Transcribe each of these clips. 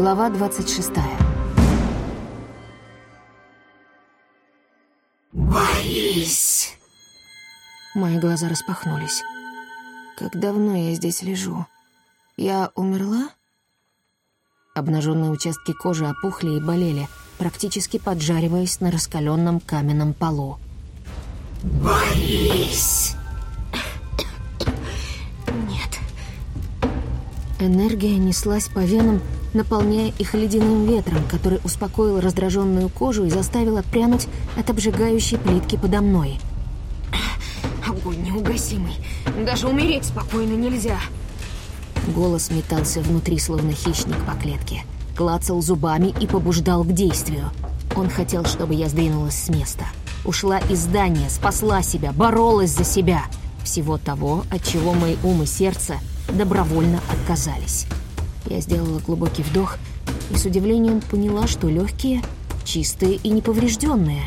Глава 26. «Борис!» Мои глаза распахнулись. Как давно я здесь лежу? Я умерла? Обнаженные участки кожи опухли и болели, практически поджариваясь на раскаленном каменном полу. «Борис!» Нет. Энергия неслась по венам, наполняя их ледяным ветром, который успокоил раздраженную кожу и заставил отпрянуть от обжигающей плитки подо мной. Огонь неугасимый. Даже умереть спокойно нельзя. Голос метался внутри, словно хищник по клетке. Клацал зубами и побуждал к действию. Он хотел, чтобы я сдвинулась с места. Ушла из здания, спасла себя, боролась за себя. Всего того, от чего мои ум и сердце добровольно отказались. Я сделала глубокий вдох и с удивлением поняла, что легкие чистые и неповрежденные.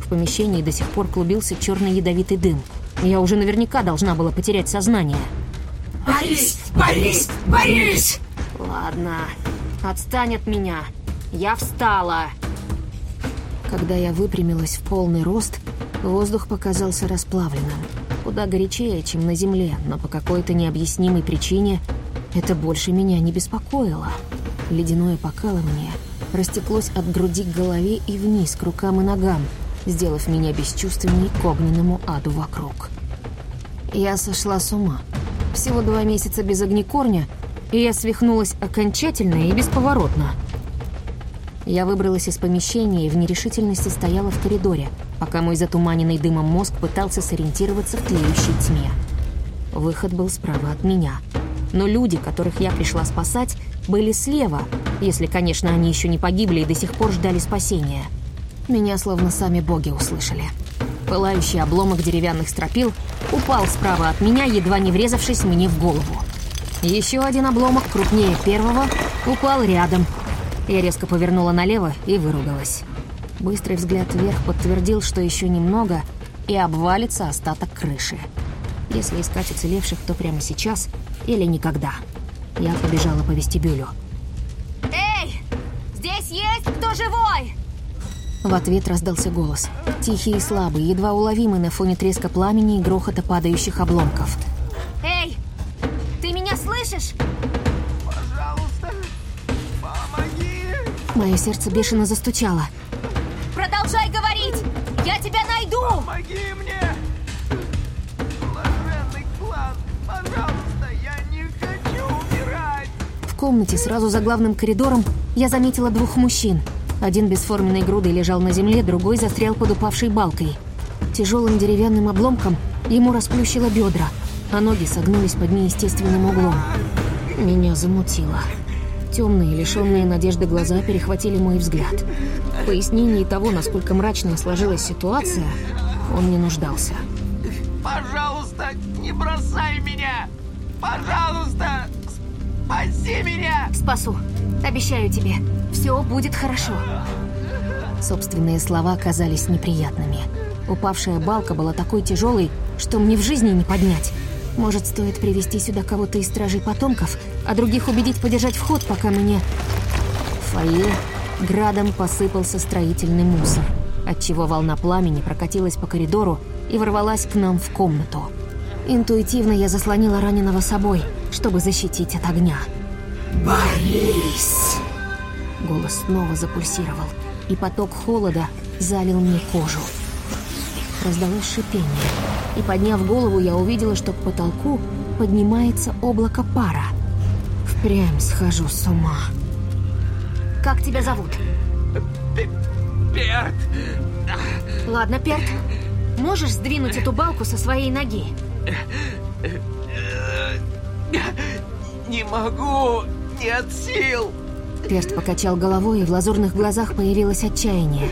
В помещении до сих пор клубился черный ядовитый дым. Я уже наверняка должна была потерять сознание. «Борис! Борис! Борис!» Ладно, отстань от меня. Я встала. Когда я выпрямилась в полный рост, воздух показался расплавленным. Куда горячее, чем на земле, но по какой-то необъяснимой причине это больше меня не беспокоило. Ледяное покалывание растеклось от груди к голове и вниз, к рукам и ногам, сделав меня бесчувственней к огненному аду вокруг. Я сошла с ума. Всего два месяца без огнекорня, и я свихнулась окончательно и бесповоротно. Я выбралась из помещения и в нерешительности стояла в коридоре, пока мой затуманенный дымом мозг пытался сориентироваться в тлеющей тьме. Выход был справа от меня. Но люди, которых я пришла спасать, были слева, если, конечно, они еще не погибли и до сих пор ждали спасения. Меня словно сами боги услышали. Пылающий обломок деревянных стропил упал справа от меня, едва не врезавшись мне в голову. Еще один обломок, крупнее первого, упал рядом. Я резко повернула налево и выругалась. Быстрый взгляд вверх подтвердил, что еще немного, и обвалится остаток крыши. Если искать уцелевших, то прямо сейчас или никогда. Я побежала по вестибюлю. Эй! Здесь есть кто живой? В ответ раздался голос. Тихий и слабый, едва уловимый на фоне треска пламени и грохота падающих обломков. Эй! Ты меня слышишь? Пожалуйста, помоги! Мое сердце бешено застучало. Продолжай говорить! Я тебя найду! Помоги мне! Комнате сразу за главным коридором я заметила двух мужчин. Один бесформенной грудой лежал на земле, другой застрял под упавшей балкой. Тяжелым деревянным обломком ему расплющило бедра, а ноги согнулись под неестественным углом. Меня замутило. Темные, лишенные надежды глаза перехватили мой взгляд. В пояснении того, насколько мрачная сложилась ситуация, он не нуждался. Пожалуйста, не бросай меня! Пожалуйста, спаси меня! Спасу. Обещаю тебе. Все будет хорошо. Собственные слова казались неприятными. Упавшая балка была такой тяжелой, что мне в жизни не поднять. Может, стоит привести сюда кого-то из стражей потомков, а других убедить подержать вход, пока мне... В фойе градом посыпался строительный мусор, отчего волна пламени прокатилась по коридору и ворвалась к нам в комнату. Интуитивно я заслонила раненого собой, чтобы защитить от огня. «Борис!» Голос снова запульсировал, и поток холода залил мне кожу. Раздалось шипение, и, подняв голову, я увидела, что к потолку поднимается облако пара. Впрямь схожу с ума. Как тебя зовут? Берт! Ладно, Перт. Можешь сдвинуть эту балку со своей ноги? Не могу! Нет сил! Перст покачал головой, и в лазурных глазах появилось отчаяние.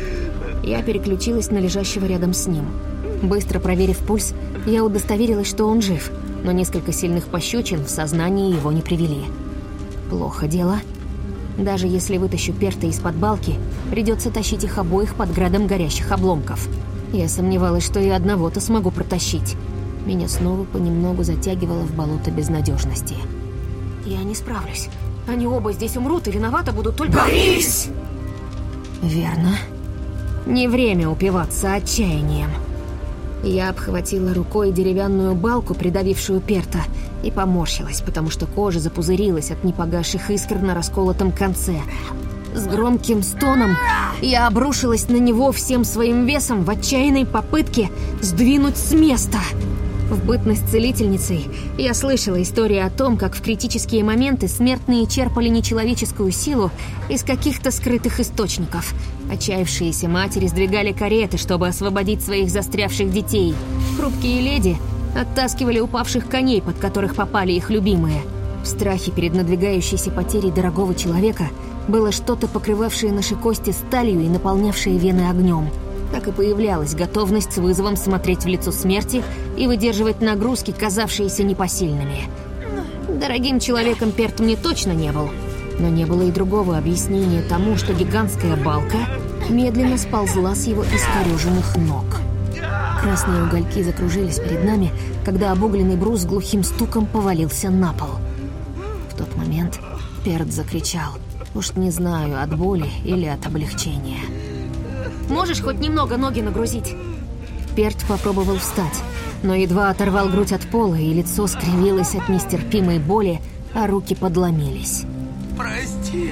Я переключилась на лежащего рядом с ним. Быстро проверив пульс, я удостоверилась, что он жив, но несколько сильных пощечин в сознание его не привели. Плохо дело. Даже если вытащу Перта из-под балки, придется тащить их обоих под градом горящих обломков. Я сомневалась, что и одного-то смогу протащить. Меня снова понемногу затягивало в болото безнадежности. Я не справлюсь. Они оба здесь умрут и виноваты будут только... Борис! Верно. Не время упиваться отчаянием. Я обхватила рукой деревянную балку, придавившую перта, и поморщилась, потому что кожа запузырилась от непогасших искр на расколотом конце. С громким стоном я обрушилась на него всем своим весом в отчаянной попытке сдвинуть с места. В бытность целительницей я слышала истории о том, как в критические моменты смертные черпали нечеловеческую силу из каких-то скрытых источников. Отчаявшиеся матери сдвигали кареты, чтобы освободить своих застрявших детей. Хрупкие леди оттаскивали упавших коней, под которых попали их любимые. В страхе перед надвигающейся потерей дорогого человека было что-то, покрывавшее наши кости сталью и наполнявшее вены огнем. Так и появлялась готовность с вызовом смотреть в лицо смерти и выдерживать нагрузки, казавшиеся непосильными. Дорогим человеком Перт мне точно не был, но не было и другого объяснения тому, что гигантская балка медленно сползла с его искореженных ног. Красные угольки закружились перед нами, когда обугленный брус глухим стуком повалился на пол. В тот момент Перт закричал. Уж не знаю, от боли или от облегчения. Можешь хоть немного ноги нагрузить? Перт попробовал встать, но едва оторвал грудь от пола, и лицо скривилось от нестерпимой боли, а руки подломились. Прости.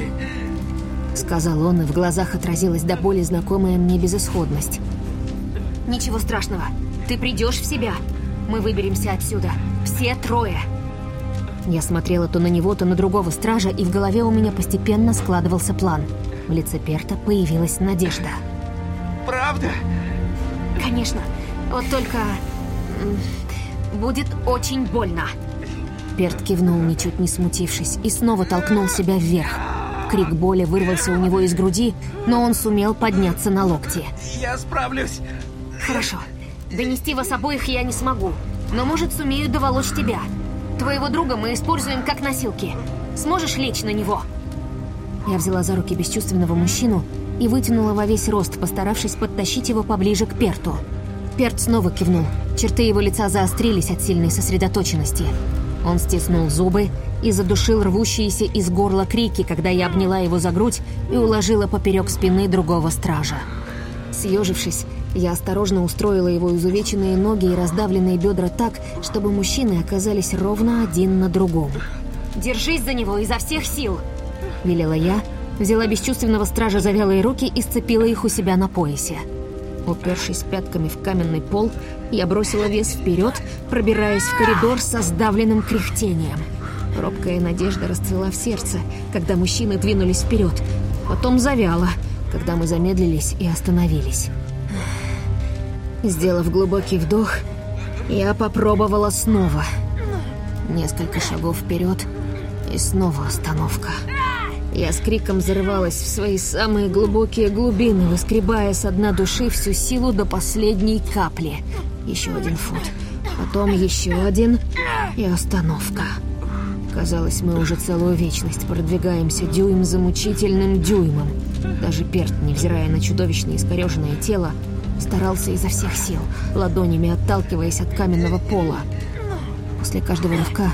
Сказал он, и в глазах отразилась до боли знакомая мне безысходность. Ничего страшного. Ты придешь в себя. Мы выберемся отсюда. Все трое. Я смотрела то на него, то на другого стража, и в голове у меня постепенно складывался план. В лице Перта появилась надежда. Правда? Конечно. Вот только... Будет очень больно. Перт кивнул, ничуть не смутившись, и снова толкнул себя вверх. Крик боли вырвался у него из груди, но он сумел подняться на локти. Я справлюсь. Хорошо. Донести вас обоих я не смогу. Но, может, сумею доволочь тебя. Твоего друга мы используем как носилки. Сможешь лечь на него? Я взяла за руки бесчувственного мужчину и вытянула во весь рост, постаравшись подтащить его поближе к Перту. Перт снова кивнул. Черты его лица заострились от сильной сосредоточенности. Он стиснул зубы и задушил рвущиеся из горла крики, когда я обняла его за грудь и уложила поперек спины другого стража. Съежившись, я осторожно устроила его изувеченные ноги и раздавленные бедра так, чтобы мужчины оказались ровно один на другом. Держись за него изо всех сил. Велела я, взяла бесчувственного стража за вялые руки и сцепила их у себя на поясе. Упершись пятками в каменный пол, я бросила вес вперед, пробираясь в коридор со сдавленным кряхтением. Робкая надежда расцвела в сердце, когда мужчины двинулись вперед. Потом завяла, когда мы замедлились и остановились. Сделав глубокий вдох, я попробовала снова. Несколько шагов вперед, и снова остановка. Я с криком зарывалась в свои самые глубокие глубины, выскребая со дна души всю силу до последней капли. Еще один фут, потом еще один, и остановка. Казалось, мы уже целую вечность продвигаемся дюйм за мучительным дюймом. Даже Перт, невзирая на чудовищное искореженное тело, старался изо всех сил, ладонями отталкиваясь от каменного пола. После каждого рывка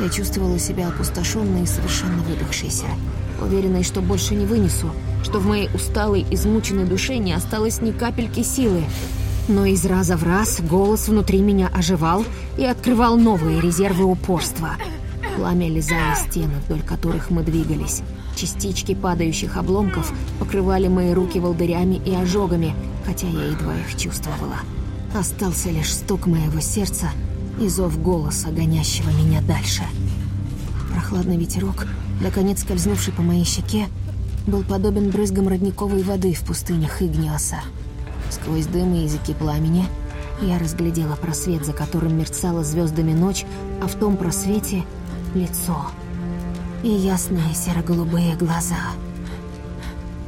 я чувствовала себя опустошенной и совершенно выдохшейся, уверенной, что больше не вынесу, что в моей усталой, измученной душе не осталось ни капельки силы. Но из раза в раз голос внутри меня оживал и открывал новые резервы упорства. Пламя лизало стены, вдоль которых мы двигались. Частички падающих обломков покрывали мои руки волдырями и ожогами, хотя я едва их чувствовала. Остался лишь стук моего сердца и зов голоса, гонящего меня дальше. Прохладный ветерок, наконец скользнувший по моей щеке, был подобен брызгам родниковой воды в пустынях Игниоса. Сквозь дым и языки пламени я разглядела просвет, за которым мерцала звездами ночь, а в том просвете — лицо. И ясные серо-голубые глаза.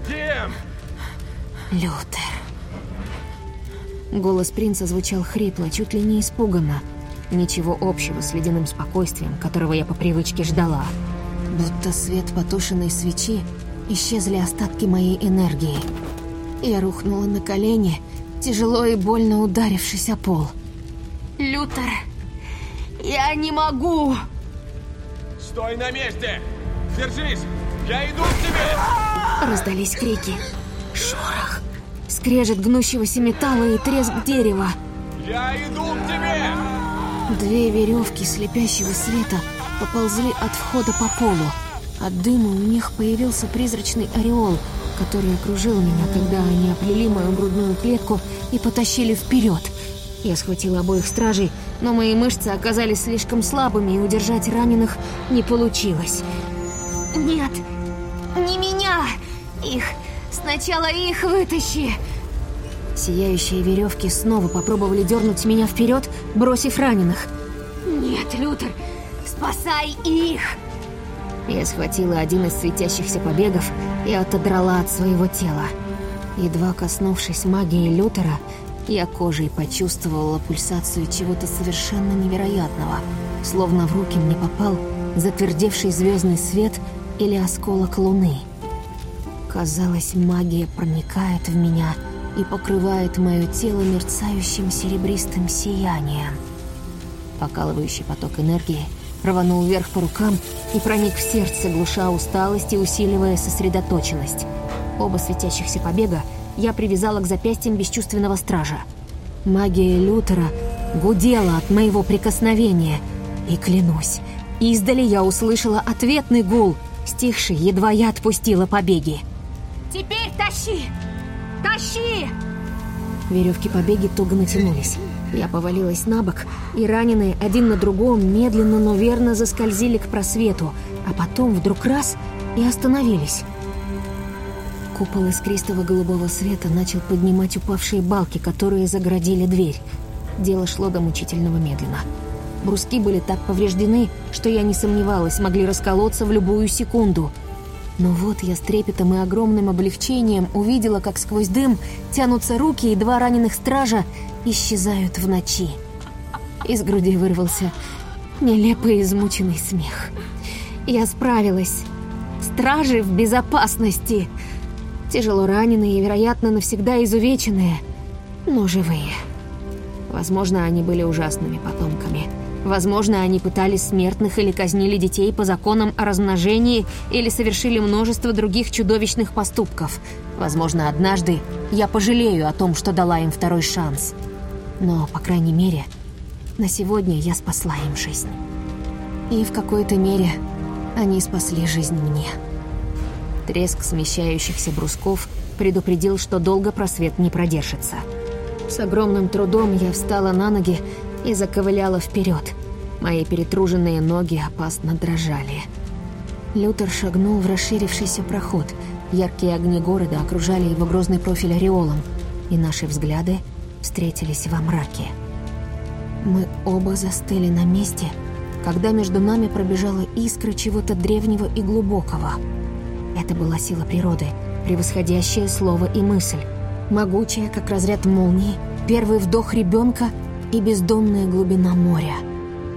Дем! Лютер. Голос принца звучал хрипло, чуть ли не испуганно. Ничего общего с ледяным спокойствием, которого я по привычке ждала. Будто свет потушенной свечи исчезли остатки моей энергии. Я рухнула на колени, тяжело и больно ударившись о пол. Лютер, я не могу. Стой на месте! Держись! Я иду к тебе! Раздались крики. Шорох. Скрежет гнущегося металла и треск дерева. Я иду к тебе! Две веревки слепящего света поползли от входа по полу. От дыма у них появился призрачный ореол, который окружил меня, когда они оплели мою грудную клетку и потащили вперед. Я схватила обоих стражей, но мои мышцы оказались слишком слабыми, и удержать раненых не получилось. Нет, не меня! Их! Сначала их вытащи! Сияющие веревки снова попробовали дернуть меня вперед, бросив раненых. Нет, Лютер, спасай их! Я схватила один из светящихся побегов и отодрала от своего тела. Едва коснувшись магии Лютера, я кожей почувствовала пульсацию чего-то совершенно невероятного, словно в руки мне попал затвердевший звездный свет или осколок луны. Казалось, магия проникает в меня и покрывает мое тело мерцающим серебристым сиянием. Покалывающий поток энергии рванул вверх по рукам и проник в сердце, глуша усталость и усиливая сосредоточенность. Оба светящихся побега я привязала к запястьям бесчувственного стража. Магия Лютера гудела от моего прикосновения, и клянусь, издали я услышала ответный гул, стихший, едва я отпустила побеги. Теперь тащи! Тащи! Веревки побеги туго натянулись. Я повалилась на бок, и раненые один на другом медленно, но верно заскользили к просвету, а потом вдруг раз и остановились. Купол искристого голубого света начал поднимать упавшие балки, которые заградили дверь. Дело шло до мучительного медленно. Бруски были так повреждены, что я не сомневалась, могли расколоться в любую секунду. Но вот я с трепетом и огромным облегчением увидела, как сквозь дым тянутся руки, и два раненых стража исчезают в ночи. Из груди вырвался нелепый измученный смех. Я справилась. Стражи в безопасности. Тяжело раненые и, вероятно, навсегда изувеченные, но живые. Возможно, они были ужасными потомками. Возможно, они пытались смертных или казнили детей по законам о размножении или совершили множество других чудовищных поступков. Возможно, однажды я пожалею о том, что дала им второй шанс. Но, по крайней мере, на сегодня я спасла им жизнь. И в какой-то мере они спасли жизнь мне. Треск смещающихся брусков предупредил, что долго просвет не продержится. С огромным трудом я встала на ноги и заковыляла вперед. Мои перетруженные ноги опасно дрожали. Лютер шагнул в расширившийся проход. Яркие огни города окружали его грозный профиль ореолом, и наши взгляды встретились во мраке. Мы оба застыли на месте, когда между нами пробежала искра чего-то древнего и глубокого. Это была сила природы, превосходящая слово и мысль, могучая, как разряд молнии, первый вдох ребенка и бездонная глубина моря.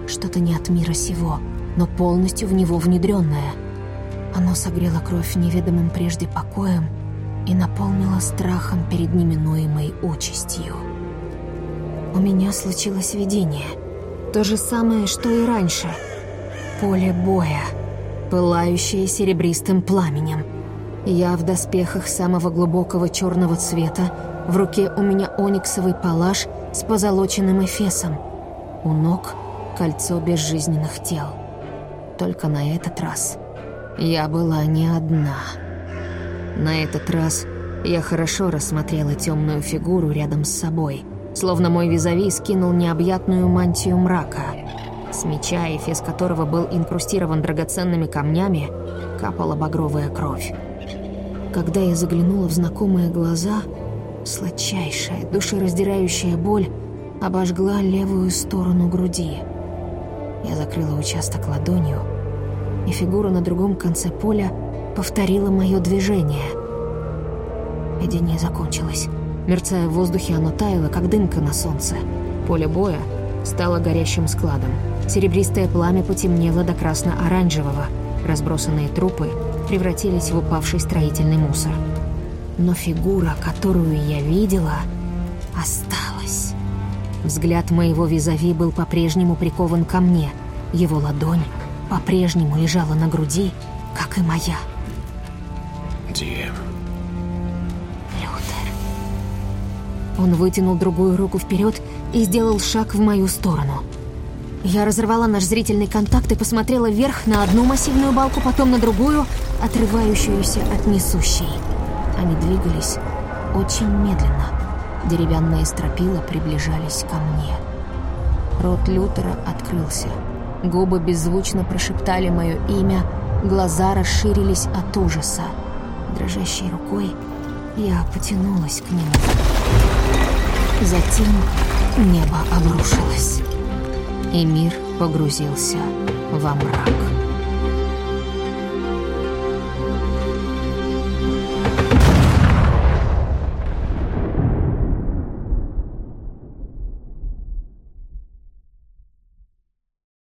Что-то не от мира сего, но полностью в него внедренное. Оно согрело кровь неведомым прежде покоем и наполнило страхом перед неминуемой участью. У меня случилось видение. То же самое, что и раньше. Поле боя, пылающее серебристым пламенем. Я в доспехах самого глубокого черного цвета, в руке у меня ониксовый палаш с позолоченным эфесом. У ног кольцо безжизненных тел. Только на этот раз я была не одна. На этот раз я хорошо рассмотрела темную фигуру рядом с собой, словно мой визави скинул необъятную мантию мрака. С меча, эфес которого был инкрустирован драгоценными камнями, капала багровая кровь. Когда я заглянула в знакомые глаза, сладчайшая, душераздирающая боль обожгла левую сторону груди. Я закрыла участок ладонью, и фигура на другом конце поля повторила мое движение. Видение закончилось. Мерцая в воздухе, оно таяло, как дымка на солнце. Поле боя стало горящим складом. Серебристое пламя потемнело до красно-оранжевого. Разбросанные трупы превратились в упавший строительный мусор. Но фигура, которую я видела, осталась. Взгляд моего визави был по-прежнему прикован ко мне. Его ладонь по-прежнему лежала на груди, как и моя. Дим. Он вытянул другую руку вперед и сделал шаг в мою сторону. Я разорвала наш зрительный контакт и посмотрела вверх на одну массивную балку, потом на другую, отрывающуюся от несущей. Они двигались очень медленно. Деревянные стропила приближались ко мне. Рот Лютера открылся. Губы беззвучно прошептали мое имя, глаза расширились от ужаса. Дрожащей рукой я потянулась к нему. Затем небо обрушилось, и мир погрузился во мрак.